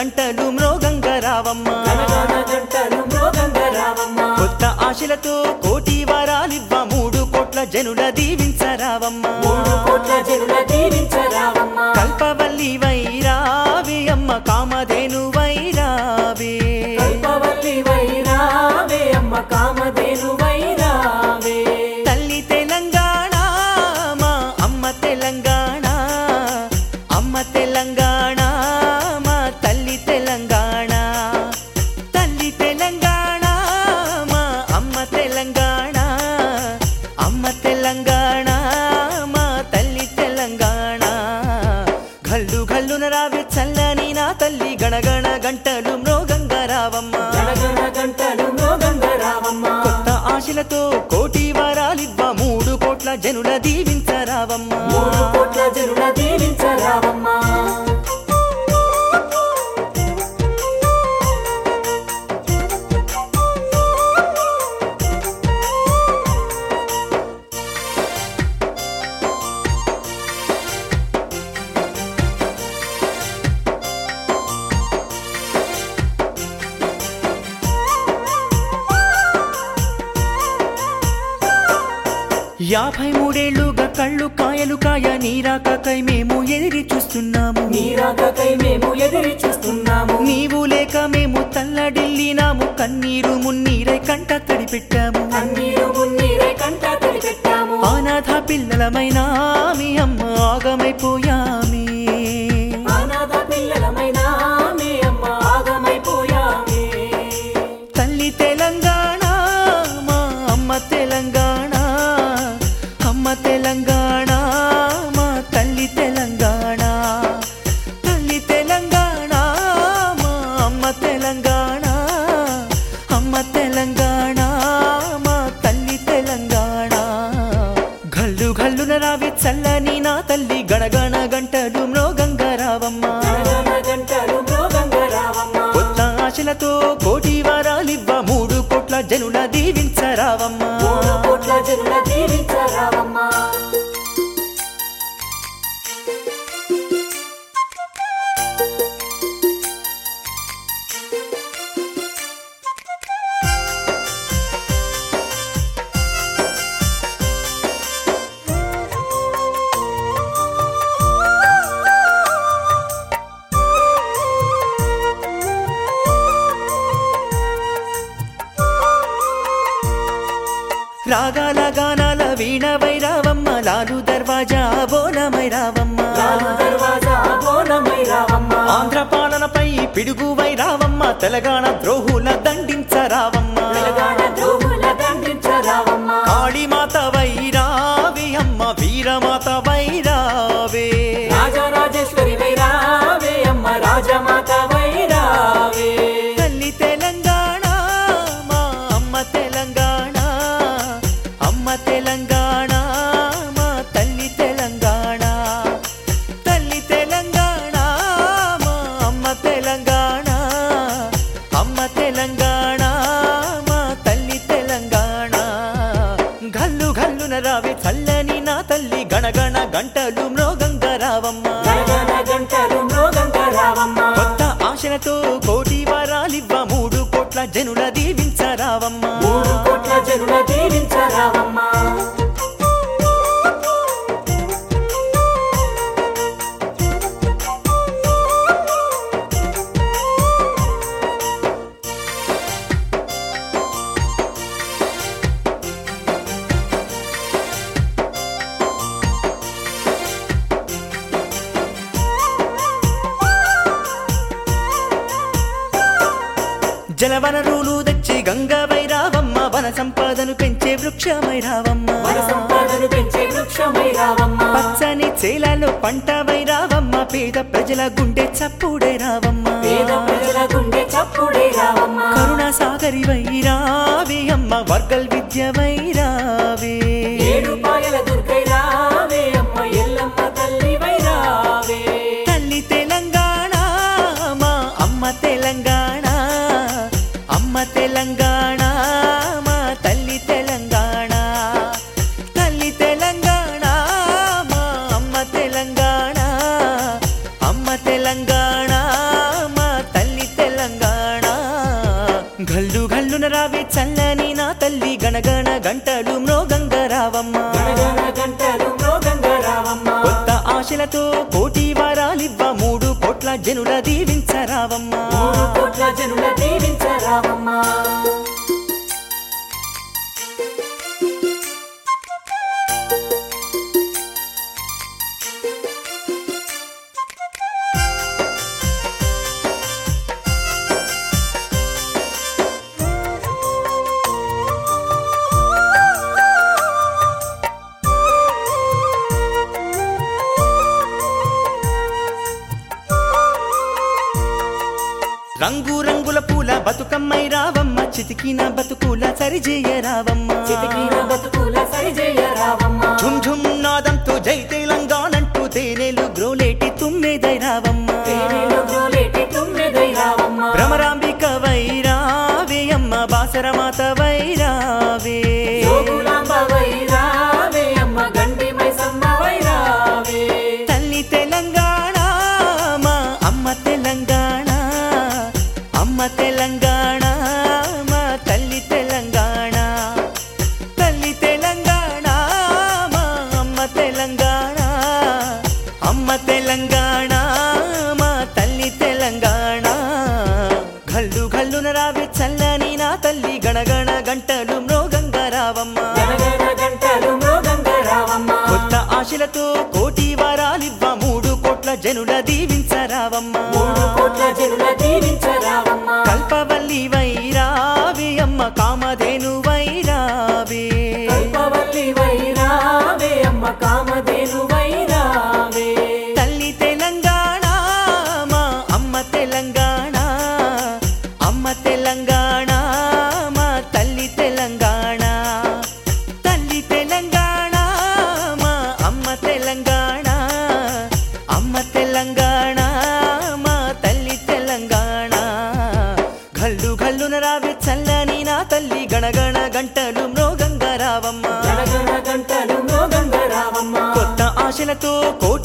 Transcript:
గంటలు మృగంగా రావమ్మ. కొత్త ఆశలతో కోటి వారాలివ్వ మూడు కోట్ల జనుల దీవించరావమ్మ కల్పవల్లి వైరావి అమ్మ కామధేను ఆశలతో కోటి వరాలివ్వ మూడు కోట్ల జనుల దీవించరావమ్మ. మూడు కోట్ల జనుల యాభై మూడేళ్ళుగా కళ్ళు కాయలు కాయ నీరాకకై మేము ఎదిరి చూస్తున్నాము. నీరాకకై మేము ఎదిరి చూస్తున్నాము. నీవు లేక మేము తల్లడిల్లినాము. కన్నీరు మున్నీరై కంట తడి పెట్టాము కన్నీరు మున్నీరై కంట తడిపెట్టాము. అనాథ పిల్లలమైన మీ అమ్మ ఆగమైపోయామి జనుల దీవించరావమ్మ. రాగాల గానాల వీణ వైరావమ్మ లాలు దర్వాజా బోనమై రావమ్మ లాలు దర్వాజా బోనమై రావమ్మ ఆంధ్ర పాలనపై పిడుగు వైరావమ్మ తెలంగాణ ద్రోహుల దండించరావమ్మ. తెలంగాణ అమ్మ తెలంగాణ మా తల్లి తెలంగాణ. తల్లి తెలంగాణ మా అమ్మ తెలంగాణ. అమ్మ తెలంగాణ మా తల్లి తెలంగాణ. గల్లు గల్లున రావే చల్లని నా తల్లి గణగణ గంటలు మృగంగా రావమ్మ. గణగణ గంటలు మృగంగ రావమ్మ. కొత్త ఆశలతో కోటి వారాలివ్వ మూడు కోట్ల జనుల జలవనరులు తెచ్చి గంగ వైరావమ్మ వన సంపదను పెంచే వృక్షమై రావమ్మ పచ్చని చేలలో పంట వైరావమ్మ పేద ప్రజల గుండె చప్పుడే రావమ్మ పేద ప్రజల గుండె చప్పుడే రావమ్మ కరుణ సాగరి వైరావి అమ్మ వర్గల్ విద్య వైరావే. గంటలు మ్రోగంగ రావమ్మ. గణగణ గంటలు మృగంగా రావమ్మ. కొత్త ఆశలతో కోటి వారాలివ్వ మూడు కోట్ల జనుల దీవించరావమ్మ మూడు కోట్ల జనుల దీవించరావమ్మ రంగు రంగుల పూల బతుకమ్మై రావమ్మ. చితికిన బతుకుల సరిజేయ రావమ్మ. చితికిన బతుకుల సరిజేయ రావమ్మ. ఝుమ్ ఝుమ్ నాదంతో జై ఆశలతో కోటి వారాలివ్వ మూడు కోట్ల జనుల దీవించరావమ్మ. మూడు కోట్ల జనుల దీవించరావమ్మ. కల్పవల్లి అమ్మ తెలంగాణ మా తల్లి తెలంగాణ. గల్లు గల్లున రావే చల్లని నా తల్లి గణగణ గంటలు మృగంగా రావమ్మ. గంటలు మృగంగా రావమ్మ. కొత్త ఆశలతో కోటి